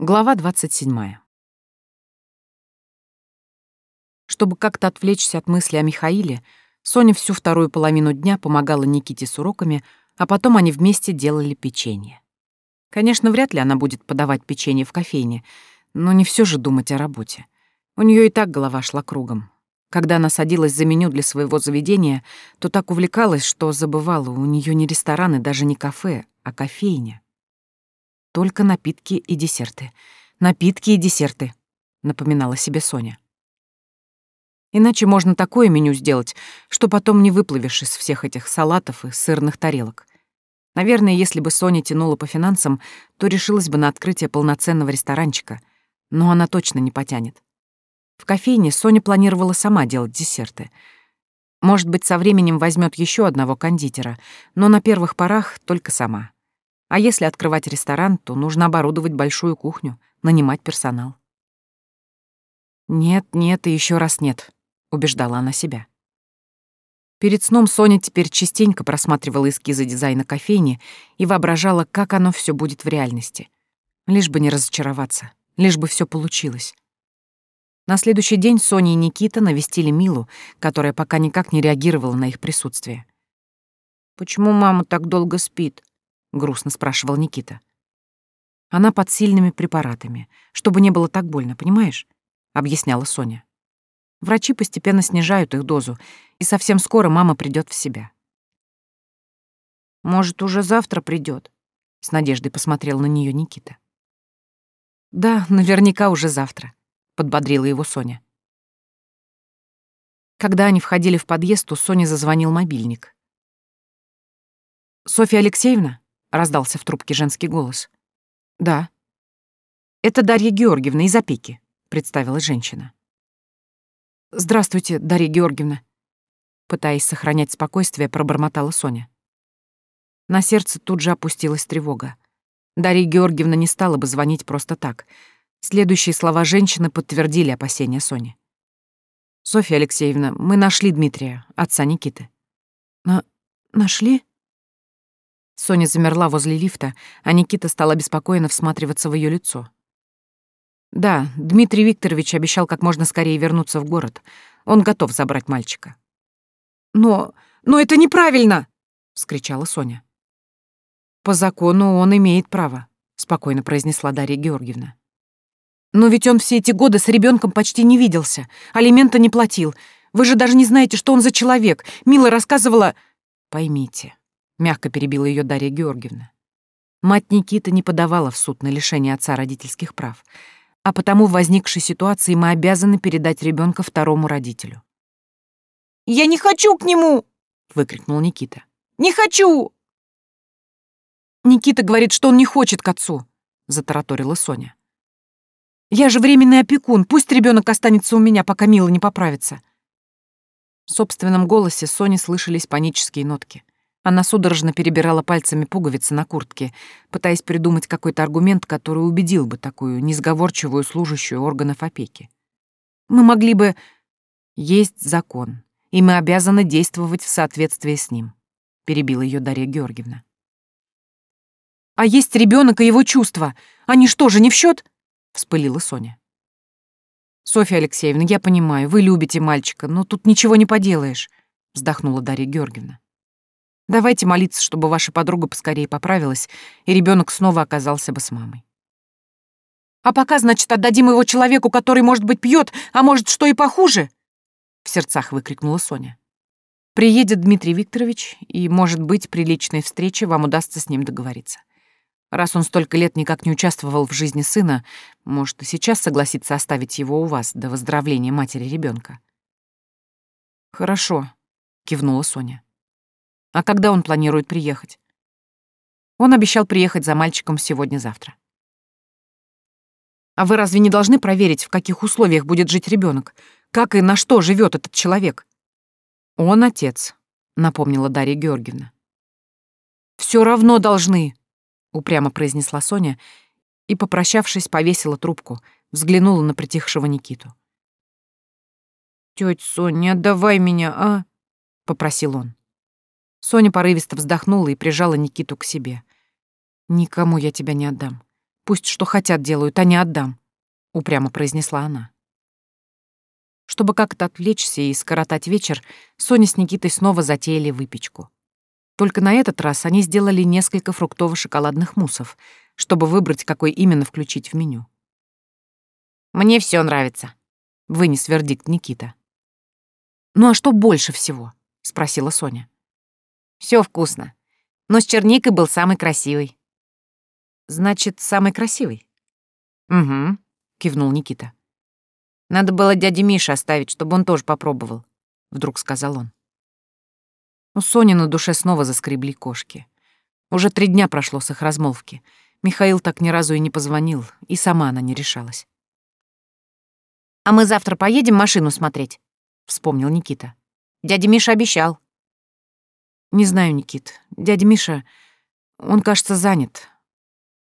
Глава 27. Чтобы как-то отвлечься от мысли о Михаиле, Соня всю вторую половину дня помогала Никите с уроками, а потом они вместе делали печенье. Конечно, вряд ли она будет подавать печенье в кофейне, но не все же думать о работе. У нее и так голова шла кругом. Когда она садилась за меню для своего заведения, то так увлекалась, что забывала, у нее не ресторан и даже не кафе, а кофейня. Только напитки и десерты. Напитки и десерты, напоминала себе Соня. Иначе можно такое меню сделать, что потом не выплывешь из всех этих салатов и сырных тарелок. Наверное, если бы Соня тянула по финансам, то решилась бы на открытие полноценного ресторанчика, но она точно не потянет. В кофейне Соня планировала сама делать десерты. Может быть, со временем возьмет еще одного кондитера, но на первых порах только сама. А если открывать ресторан, то нужно оборудовать большую кухню, нанимать персонал. «Нет, нет и еще раз нет», — убеждала она себя. Перед сном Соня теперь частенько просматривала эскизы дизайна кофейни и воображала, как оно все будет в реальности. Лишь бы не разочароваться, лишь бы все получилось. На следующий день Соня и Никита навестили Милу, которая пока никак не реагировала на их присутствие. «Почему мама так долго спит?» Грустно спрашивал Никита. Она под сильными препаратами, чтобы не было так больно, понимаешь? объясняла Соня. Врачи постепенно снижают их дозу, и совсем скоро мама придет в себя. Может, уже завтра придет? с надеждой посмотрел на нее Никита. Да, наверняка уже завтра, подбодрила его Соня. Когда они входили в подъезд, у Сони зазвонил мобильник. «Софья Алексеевна?» Раздался в трубке женский голос. Да. Это Дарья Георгиевна из опеки, представилась женщина. Здравствуйте, Дарья Георгиевна. Пытаясь сохранять спокойствие, пробормотала Соня. На сердце тут же опустилась тревога. Дарья Георгиевна не стала бы звонить просто так. Следующие слова женщины подтвердили опасения Сони. «Софья Алексеевна, мы нашли Дмитрия, отца Никиты». «На... нашли?» Соня замерла возле лифта, а Никита стал обеспокоенно всматриваться в ее лицо. Да, Дмитрий Викторович обещал как можно скорее вернуться в город. Он готов забрать мальчика. «Но... но это неправильно!» — вскричала Соня. «По закону он имеет право», — спокойно произнесла Дарья Георгиевна. «Но ведь он все эти годы с ребенком почти не виделся, алимента не платил. Вы же даже не знаете, что он за человек. Мила рассказывала...» «Поймите, мягко перебила ее Дарья Георгиевна. Мать Никиты не подавала в суд на лишение отца родительских прав, а потому в возникшей ситуации мы обязаны передать ребенка второму родителю. «Я не хочу к нему!» — выкрикнул Никита. «Не хочу!» «Никита говорит, что он не хочет к отцу», — затараторила Соня. «Я же временный опекун, пусть ребенок останется у меня, пока Мила не поправится». В собственном голосе Сони слышались панические нотки. Она судорожно перебирала пальцами пуговицы на куртке, пытаясь придумать какой-то аргумент, который убедил бы такую несговорчивую служащую органов опеки. Мы могли бы... Есть закон, и мы обязаны действовать в соответствии с ним, перебила ее Дарья Георгиевна. А есть ребенок и его чувства. Они что же, не в счет? вспылила Соня. Софья Алексеевна, я понимаю, вы любите мальчика, но тут ничего не поделаешь, вздохнула Дарья Георгиевна. Давайте молиться, чтобы ваша подруга поскорее поправилась, и ребенок снова оказался бы с мамой. А пока, значит, отдадим его человеку, который, может быть, пьет, а может, что и похуже? В сердцах выкрикнула Соня. Приедет Дмитрий Викторович, и, может быть, при личной встрече вам удастся с ним договориться. Раз он столько лет никак не участвовал в жизни сына, может, и сейчас согласится оставить его у вас до выздоровления матери ребенка. Хорошо, кивнула Соня. А когда он планирует приехать? Он обещал приехать за мальчиком сегодня-завтра. А вы разве не должны проверить, в каких условиях будет жить ребенок? Как и на что живет этот человек? Он отец, напомнила Дарья Георгиевна. Все равно должны, упрямо произнесла Соня и, попрощавшись, повесила трубку, взглянула на притихшего Никиту. «Тётя Соня, отдавай меня, а?» — попросил он. Соня порывисто вздохнула и прижала Никиту к себе. «Никому я тебя не отдам. Пусть что хотят делают, а не отдам», — упрямо произнесла она. Чтобы как-то отвлечься и скоротать вечер, Соня с Никитой снова затеяли выпечку. Только на этот раз они сделали несколько фруктово-шоколадных муссов, чтобы выбрать, какой именно включить в меню. «Мне все нравится», — вынес вердикт Никита. «Ну а что больше всего?» — спросила Соня. Все вкусно. Но с черникой был самый красивый». «Значит, самый красивый?» «Угу», — кивнул Никита. «Надо было дяде Мише оставить, чтобы он тоже попробовал», — вдруг сказал он. У Сони на душе снова заскребли кошки. Уже три дня прошло с их размолвки. Михаил так ни разу и не позвонил, и сама она не решалась. «А мы завтра поедем машину смотреть?» — вспомнил Никита. «Дядя Миша обещал». «Не знаю, Никит. Дядя Миша, он, кажется, занят.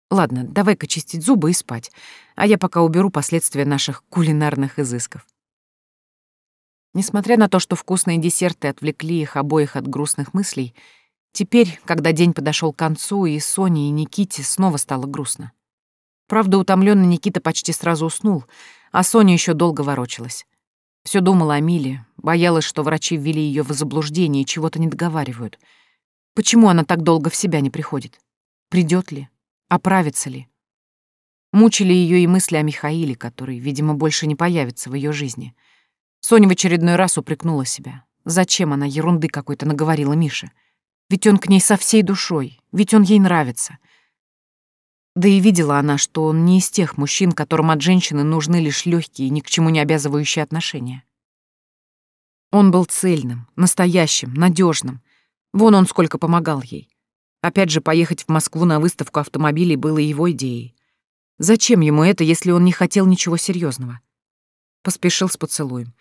Ладно, давай-ка чистить зубы и спать, а я пока уберу последствия наших кулинарных изысков». Несмотря на то, что вкусные десерты отвлекли их обоих от грустных мыслей, теперь, когда день подошел к концу, и Соне, и Никите снова стало грустно. Правда, утомленный Никита почти сразу уснул, а Соня еще долго ворочалась. Все думала о Миле, боялась, что врачи ввели ее в заблуждение и чего-то не договаривают. Почему она так долго в себя не приходит? Придет ли? Оправится ли? Мучили ее и мысли о Михаиле, который, видимо, больше не появится в ее жизни — Соня в очередной раз упрекнула себя. Зачем она ерунды какой-то наговорила Мише? Ведь он к ней со всей душой, ведь он ей нравится. Да и видела она, что он не из тех мужчин, которым от женщины нужны лишь легкие, ни к чему не обязывающие отношения. Он был цельным, настоящим, надежным. Вон он сколько помогал ей. Опять же, поехать в Москву на выставку автомобилей было его идеей. Зачем ему это, если он не хотел ничего серьезного? Поспешил с поцелуем.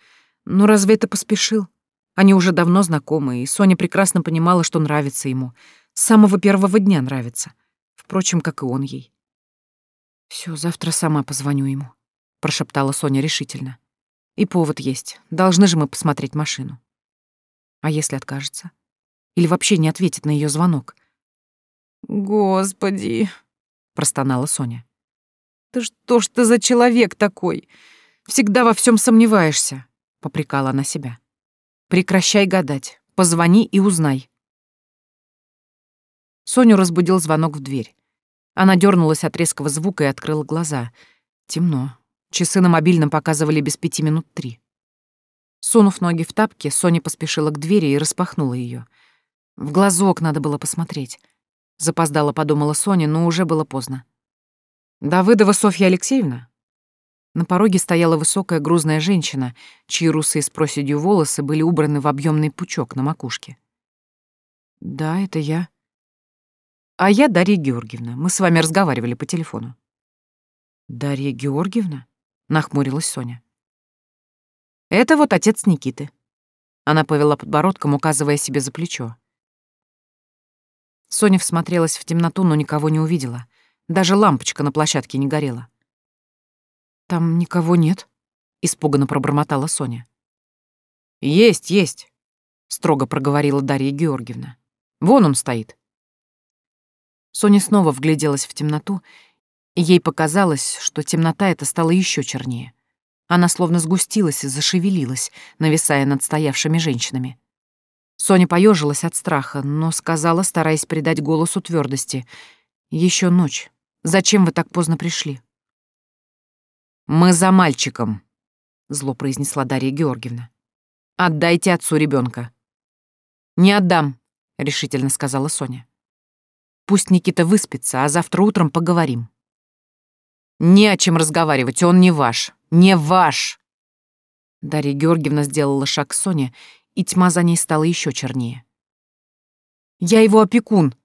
Ну разве это поспешил? Они уже давно знакомы, и Соня прекрасно понимала, что нравится ему. С самого первого дня нравится. Впрочем, как и он ей. Все, завтра сама позвоню ему», — прошептала Соня решительно. «И повод есть. Должны же мы посмотреть машину». А если откажется? Или вообще не ответит на ее звонок? «Господи!» — простонала Соня. «Ты что ж ты за человек такой? Всегда во всем сомневаешься», — попрекала она себя. «Прекращай гадать. Позвони и узнай». Соню разбудил звонок в дверь. Она дернулась от резкого звука и открыла глаза. Темно. Часы на мобильном показывали без пяти минут три. Сунув ноги в тапки, Соня поспешила к двери и распахнула ее. В глазок надо было посмотреть. Запоздала, подумала Соня, но уже было поздно. «Давыдова Софья Алексеевна?» На пороге стояла высокая грузная женщина, чьи русые с проседью волосы были убраны в объемный пучок на макушке. «Да, это я». «А я Дарья Георгиевна. Мы с вами разговаривали по телефону». «Дарья Георгиевна?» — нахмурилась Соня. «Это вот отец Никиты». Она повела подбородком, указывая себе за плечо. Соня всмотрелась в темноту, но никого не увидела. Даже лампочка на площадке не горела. «Там никого нет», — испуганно пробормотала Соня. «Есть, есть», — строго проговорила Дарья Георгиевна. «Вон он стоит». Соня снова вгляделась в темноту, и ей показалось, что темнота эта стала еще чернее. Она словно сгустилась и зашевелилась, нависая над стоявшими женщинами. Соня поежилась от страха, но сказала, стараясь придать голосу твердости: "Еще ночь. Зачем вы так поздно пришли?» «Мы за мальчиком», — зло произнесла Дарья Георгиевна. «Отдайте отцу ребенка. «Не отдам», — решительно сказала Соня. «Пусть Никита выспится, а завтра утром поговорим». «Не о чем разговаривать, он не ваш. Не ваш!» Дарья Георгиевна сделала шаг к Соне, и тьма за ней стала еще чернее. «Я его опекун,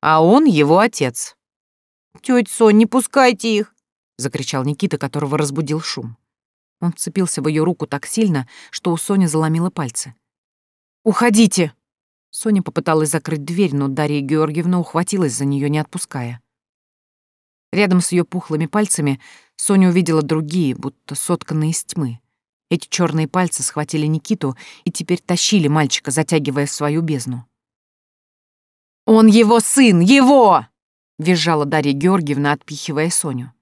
а он его отец». «Тётя Сонь, не пускайте их!» закричал Никита, которого разбудил шум. Он вцепился в ее руку так сильно, что у Сони заломило пальцы. «Уходите!» Соня попыталась закрыть дверь, но Дарья Георгиевна ухватилась за нее, не отпуская. Рядом с ее пухлыми пальцами Соня увидела другие, будто сотканные из тьмы. Эти черные пальцы схватили Никиту и теперь тащили мальчика, затягивая в свою бездну. «Он его сын! Его!» — визжала Дарья Георгиевна, отпихивая Соню.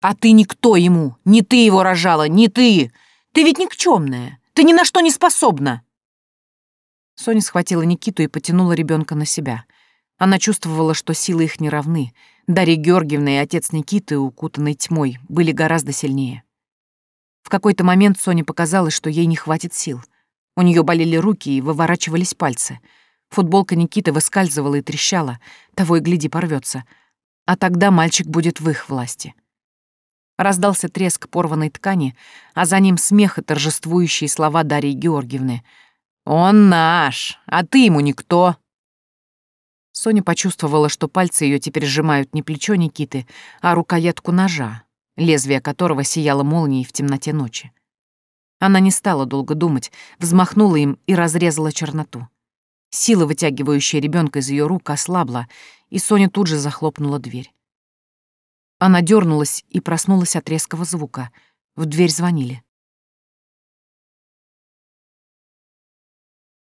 «А ты никто ему! Не ты его рожала, не ты! Ты ведь никчемная! Ты ни на что не способна!» Соня схватила Никиту и потянула ребенка на себя. Она чувствовала, что силы их не равны. Дарья Георгиевна и отец Никиты, укутанный тьмой, были гораздо сильнее. В какой-то момент Соне показалось, что ей не хватит сил. У нее болели руки и выворачивались пальцы. Футболка Никиты выскальзывала и трещала, того и гляди порвется. А тогда мальчик будет в их власти. Раздался треск порванной ткани, а за ним смех и торжествующие слова Дарьи Георгиевны — «Он наш, а ты ему никто». Соня почувствовала, что пальцы ее теперь сжимают не плечо Никиты, а рукоятку ножа, лезвие которого сияло молнией в темноте ночи. Она не стала долго думать, взмахнула им и разрезала черноту. Сила, вытягивающая ребенка из ее рук, ослабла, и Соня тут же захлопнула дверь. Она дернулась и проснулась от резкого звука. В дверь звонили.